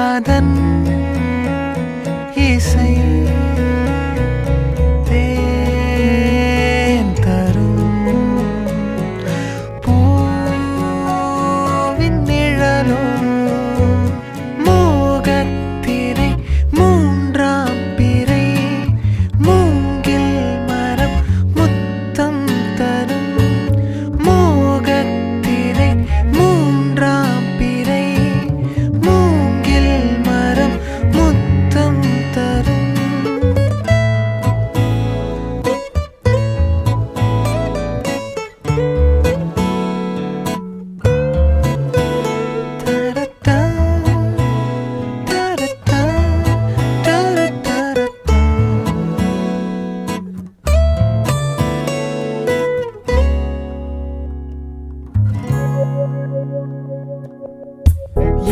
அதன் இசை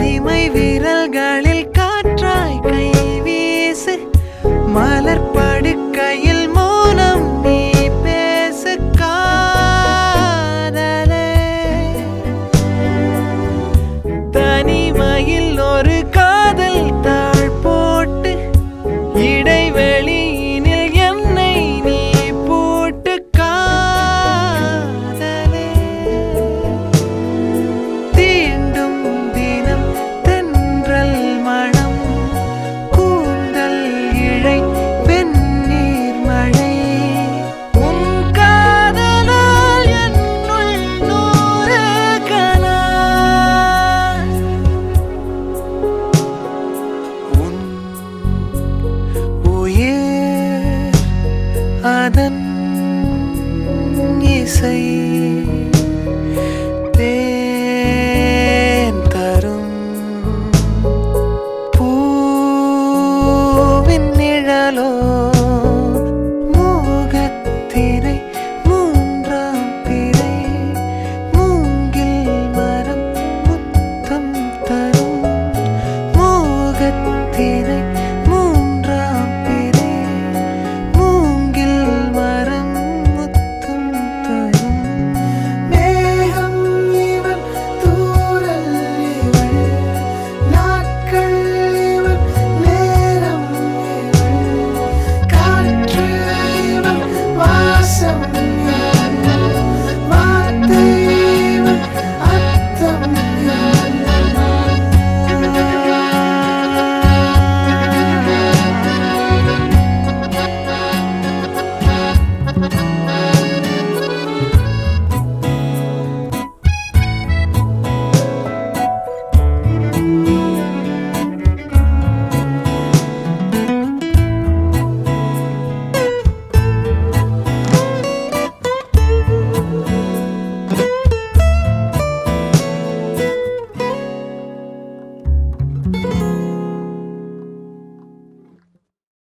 இமை விரல்களில் காற்றாய் கை வீசு மலர் படுக்கையில் அதன் இசை தேன் தரும். பூவின் நிழலோ